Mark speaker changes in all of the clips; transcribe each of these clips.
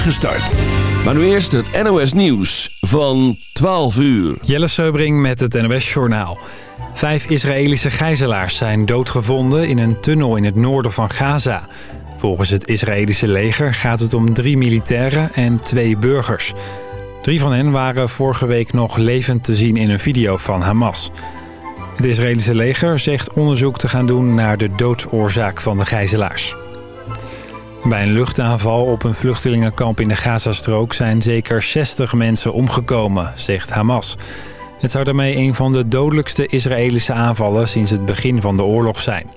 Speaker 1: start. Maar nu eerst het NOS Nieuws van 12 uur.
Speaker 2: Jelle Seubring met het NOS Journaal. Vijf Israëlische gijzelaars zijn doodgevonden in een tunnel in het noorden van Gaza. Volgens het Israëlische leger gaat het om drie militairen en twee burgers. Drie van hen waren vorige week nog levend te zien in een video van Hamas. Het Israëlische leger zegt onderzoek te gaan doen naar de doodsoorzaak van de gijzelaars. Bij een luchtaanval op een vluchtelingenkamp in de Gazastrook zijn zeker 60 mensen omgekomen, zegt Hamas. Het zou daarmee een van de dodelijkste Israëlische aanvallen sinds het begin van de oorlog zijn.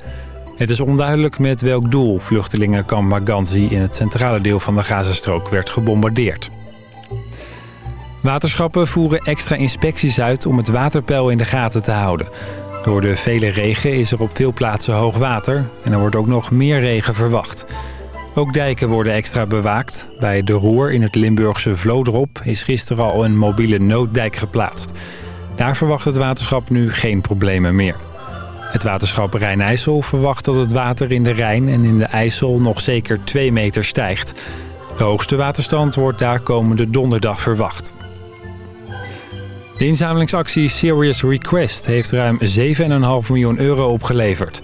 Speaker 2: Het is onduidelijk met welk doel vluchtelingenkamp Maganzi in het centrale deel van de Gazastrook werd gebombardeerd. Waterschappen voeren extra inspecties uit om het waterpeil in de gaten te houden. Door de vele regen is er op veel plaatsen hoog water en er wordt ook nog meer regen verwacht. Ook dijken worden extra bewaakt. Bij De Roer in het Limburgse Vlodrop is gisteren al een mobiele nooddijk geplaatst. Daar verwacht het waterschap nu geen problemen meer. Het waterschap Rijn-IJssel verwacht dat het water in de Rijn en in de IJssel nog zeker 2 meter stijgt. De hoogste waterstand wordt daar komende donderdag verwacht. De inzamelingsactie Serious Request heeft ruim 7,5 miljoen euro opgeleverd.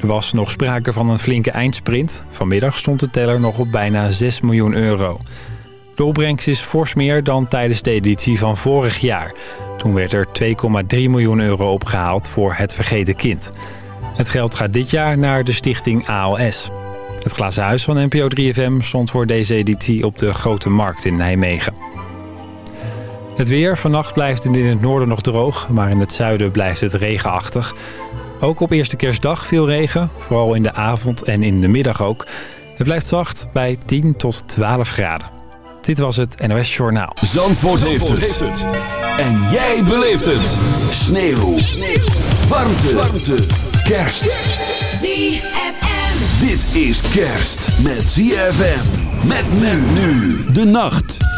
Speaker 2: Er was nog sprake van een flinke eindsprint. Vanmiddag stond de teller nog op bijna 6 miljoen euro. De opbrengst is fors meer dan tijdens de editie van vorig jaar. Toen werd er 2,3 miljoen euro opgehaald voor het vergeten kind. Het geld gaat dit jaar naar de stichting ALS. Het glazen huis van NPO 3FM stond voor deze editie op de Grote Markt in Nijmegen. Het weer. Vannacht blijft het in het noorden nog droog, maar in het zuiden blijft het regenachtig. Ook op eerste kerstdag veel regen, vooral in de avond en in de middag ook. Het blijft zacht bij 10 tot 12 graden. Dit was het NOS Journaal.
Speaker 1: Zandvoort, heeft, het. En jij beleeft het. Sneeuw. Sneeuw. Warmte. Warmte. Kerst.
Speaker 3: ZFM.
Speaker 1: Dit is kerst met ZFM. Met men nu de nacht.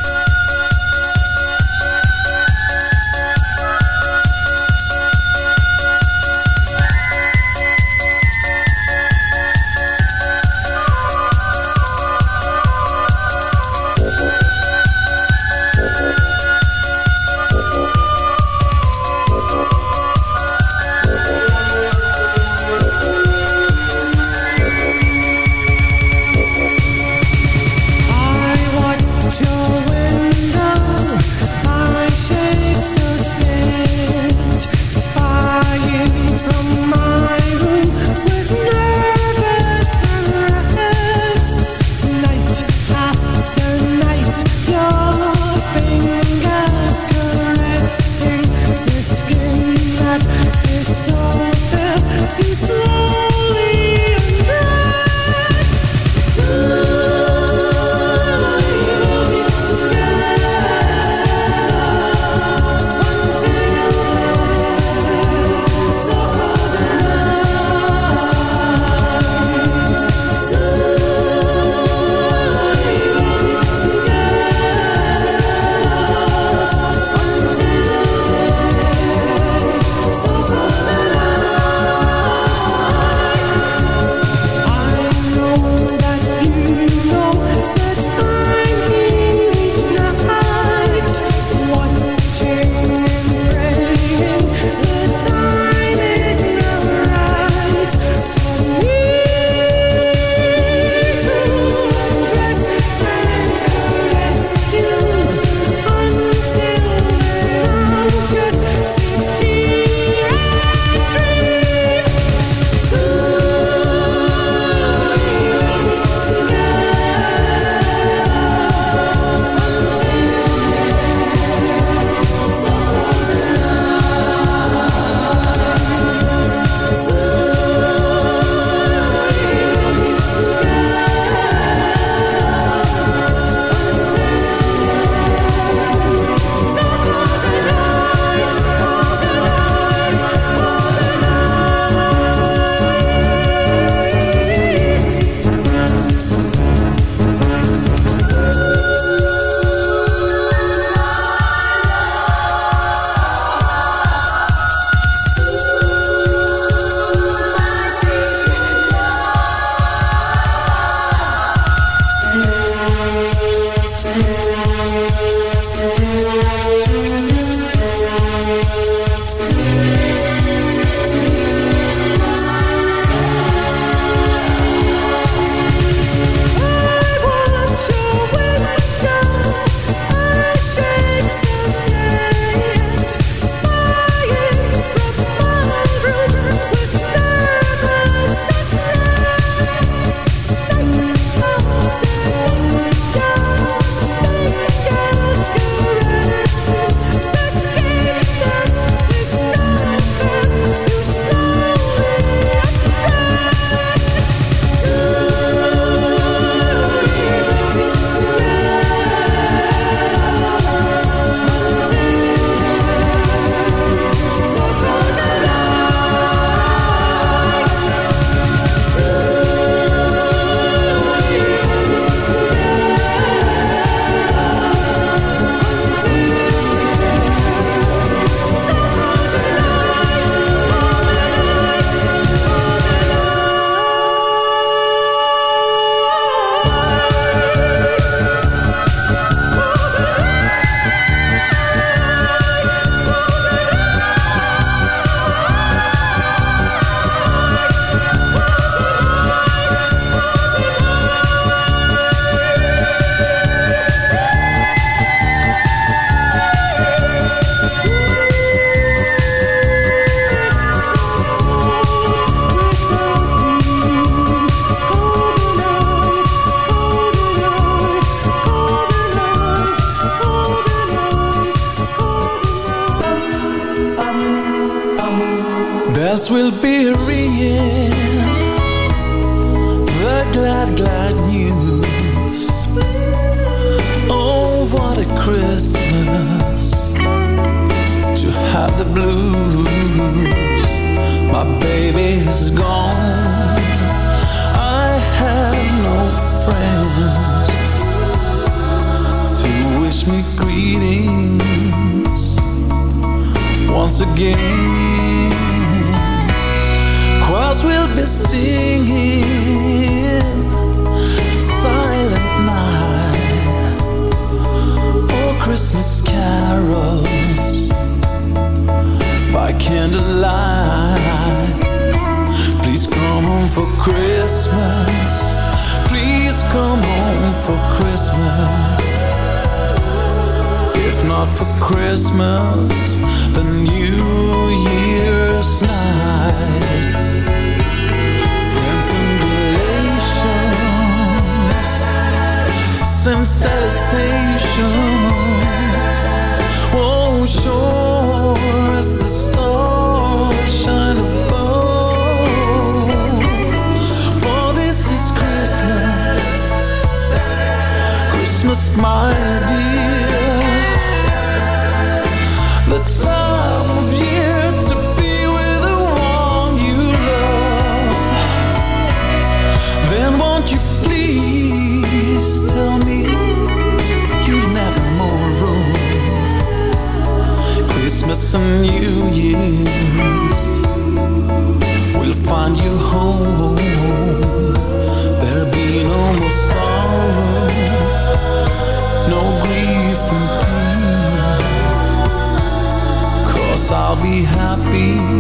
Speaker 4: Christmas. Please come home for Christmas. If not for Christmas, the New Year's night. Friends and relations, send salutations. Oh, sure. some new years. We'll find you home. There'll be no more sorrow, no grief and pain. Cause I'll be happy.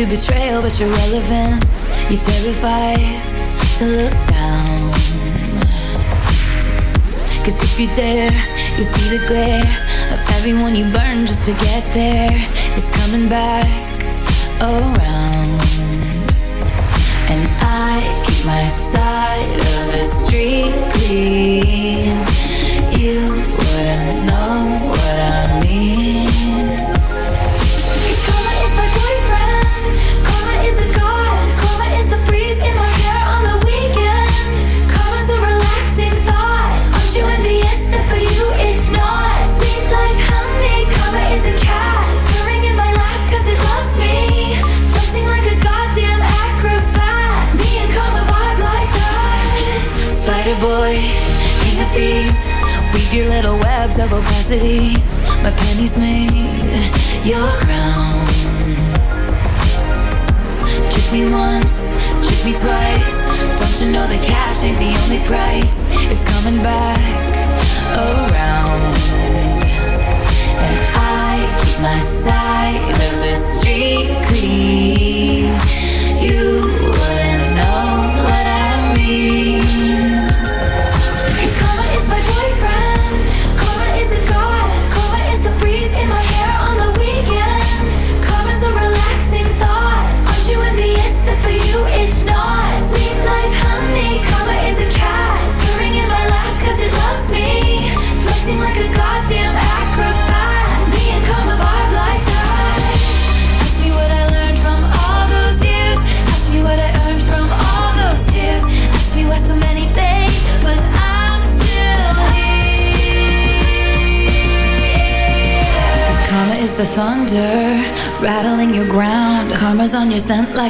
Speaker 4: to
Speaker 5: betray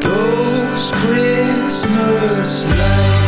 Speaker 6: Those Christmas lights.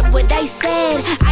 Speaker 6: Said what I said.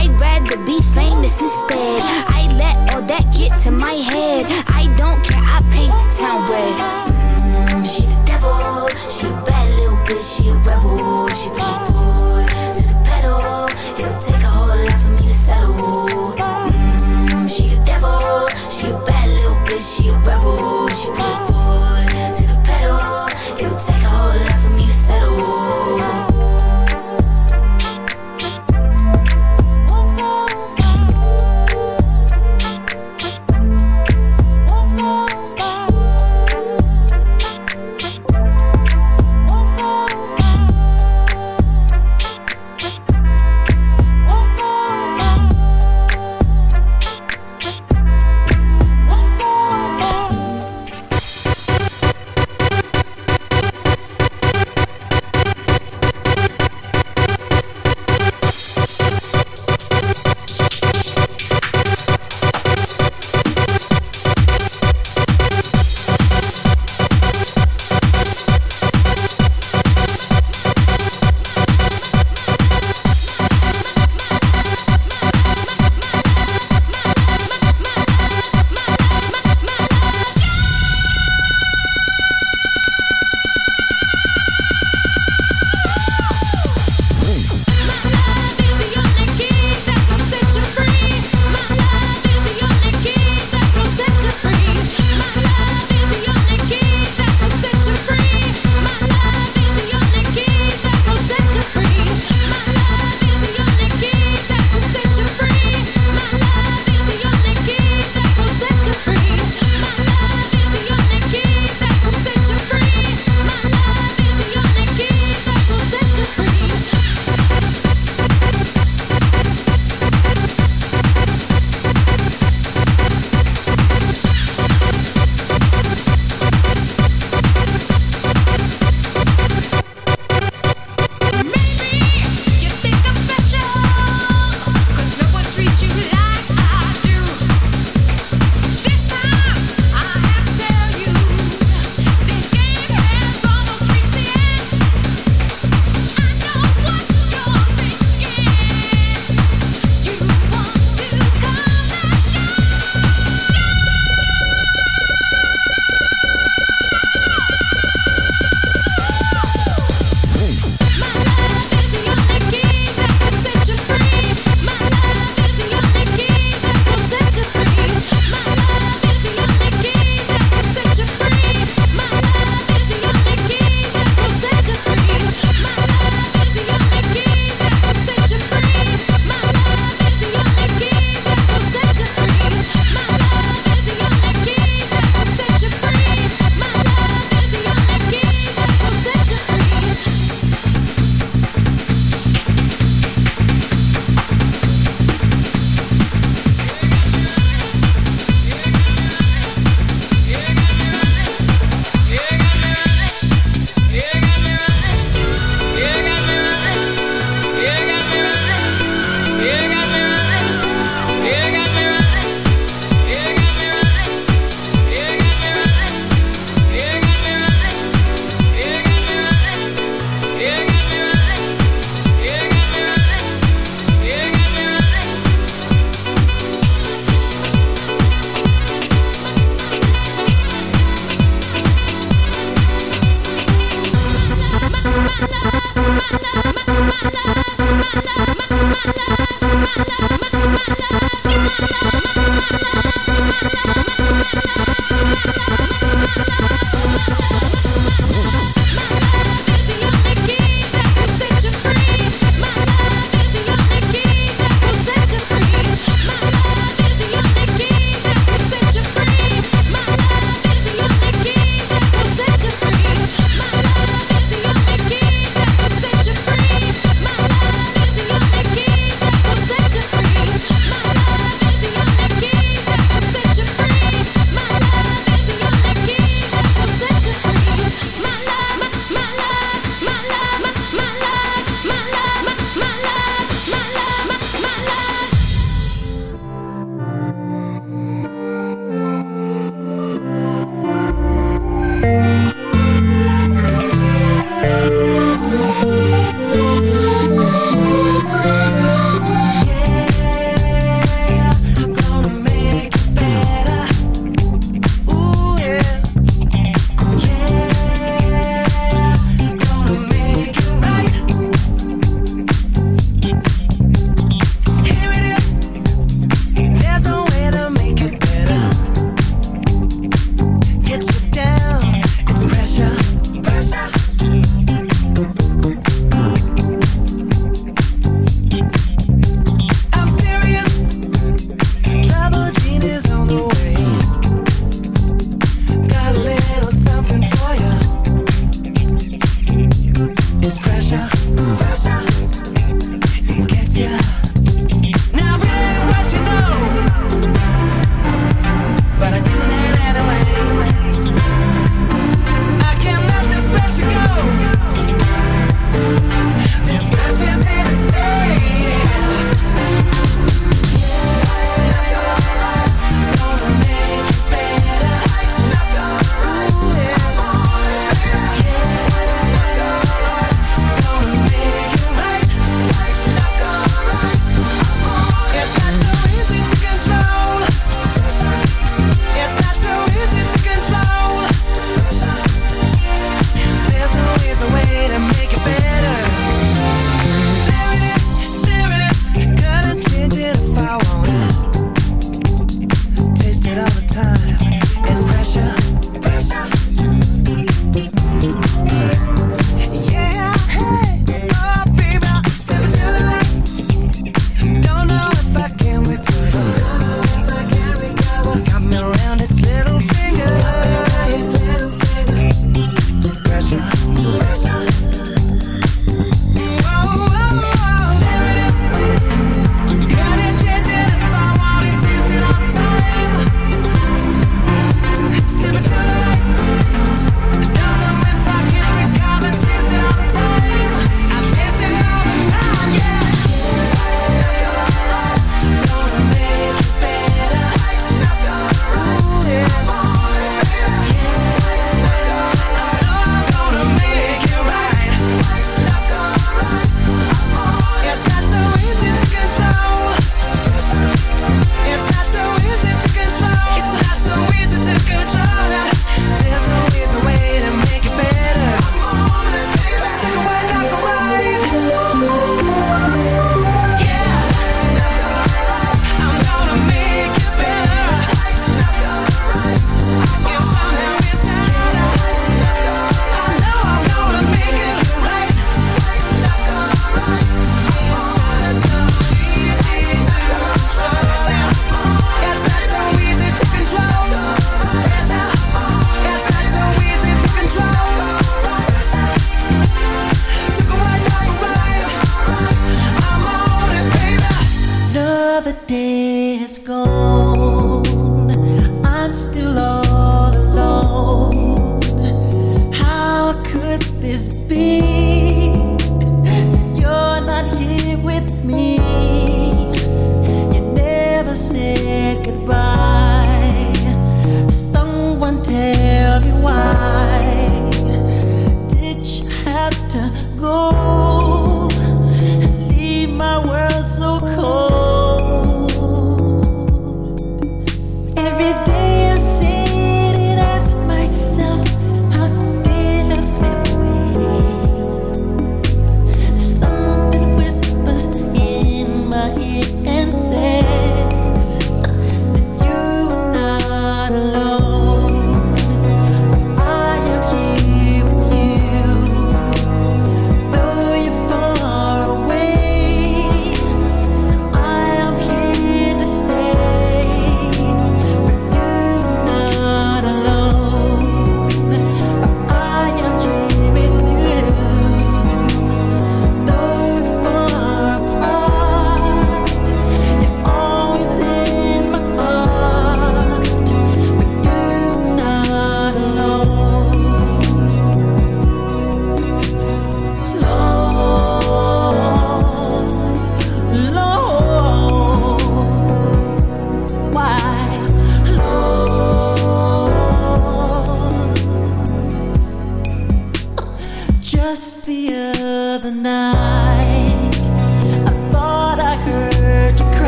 Speaker 3: Gone,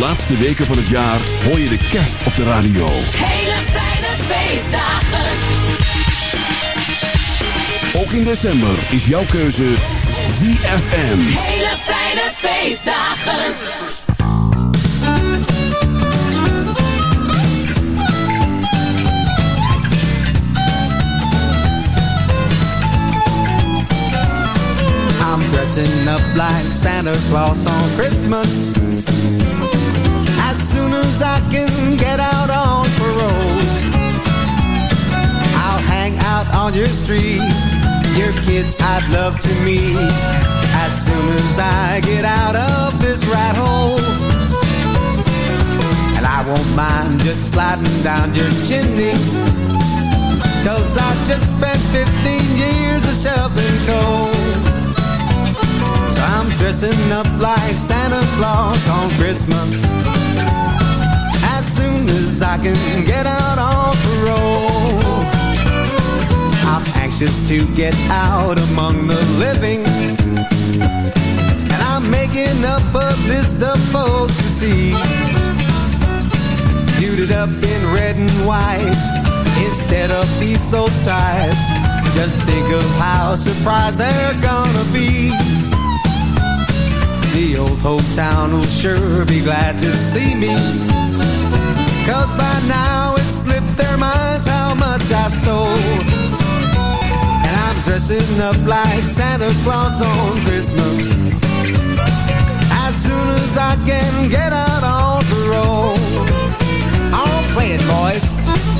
Speaker 1: laatste weken van het jaar hoor je de kerst op de radio.
Speaker 5: Hele fijne feestdagen.
Speaker 1: Ook in december is jouw keuze ZFM.
Speaker 5: Hele fijne feestdagen.
Speaker 7: I'm dressing up like Santa Claus on Christmas. As I can get out on parole, I'll hang out on your street. Your kids I'd love to meet. As soon as I get out of this rat hole. And I won't mind just sliding down your chimney. Cause I just spent 15 years of shoveling coal. So I'm dressing up like Santa Claus on Christmas. I can get out on parole. I'm anxious to get out among the living. And I'm making up a list of folks to see. Suited up in red and white instead of these old styles. Just think of how surprised they're gonna be. The old hometown will sure be glad to see me. Cause by now it's slipped their minds how much I stole. And I'm dressing up like Santa Claus on Christmas. As soon as I can get out on parole. I'll play it, boys.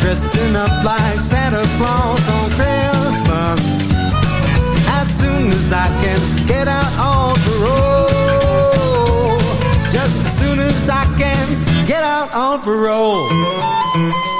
Speaker 7: dressing up like Santa Claus on Christmas. As soon as I can get out on parole, just as soon as I can get out on
Speaker 5: parole.